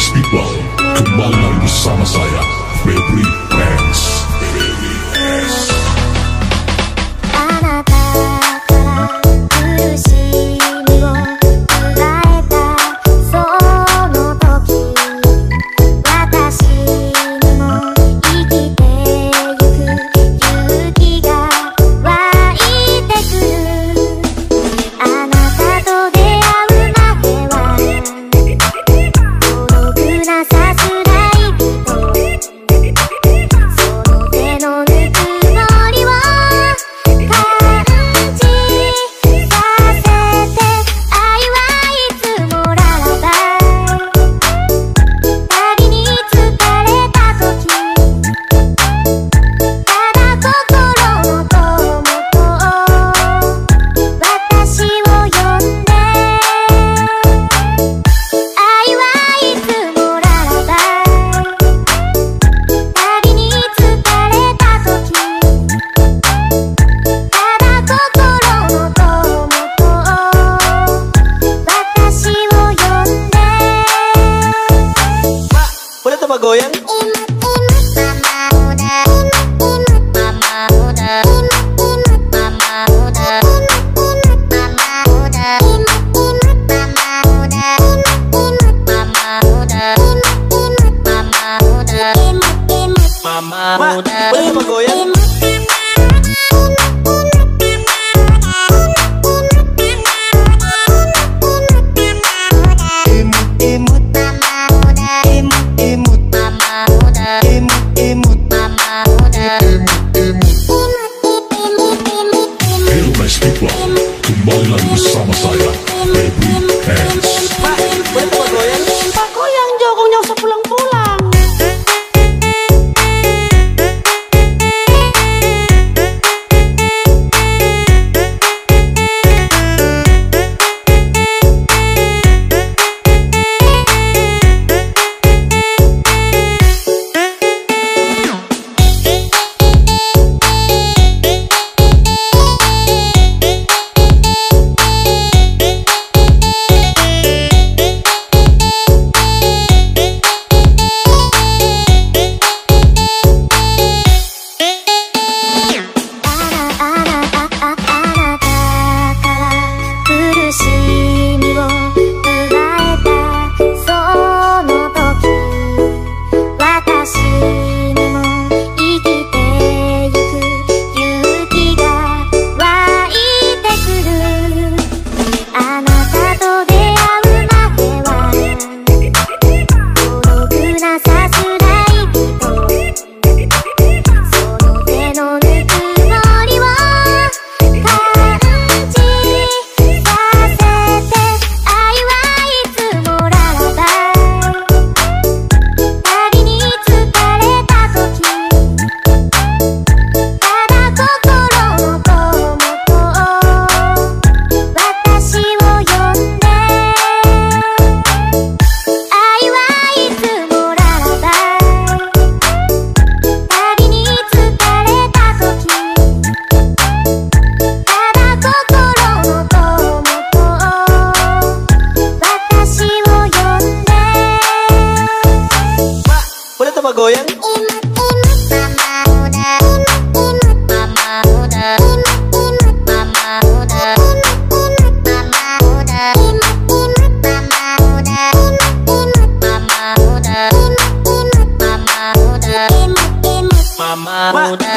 festival. Kembali lagi bersama saya Febri Pen that. Wherever go, out. What?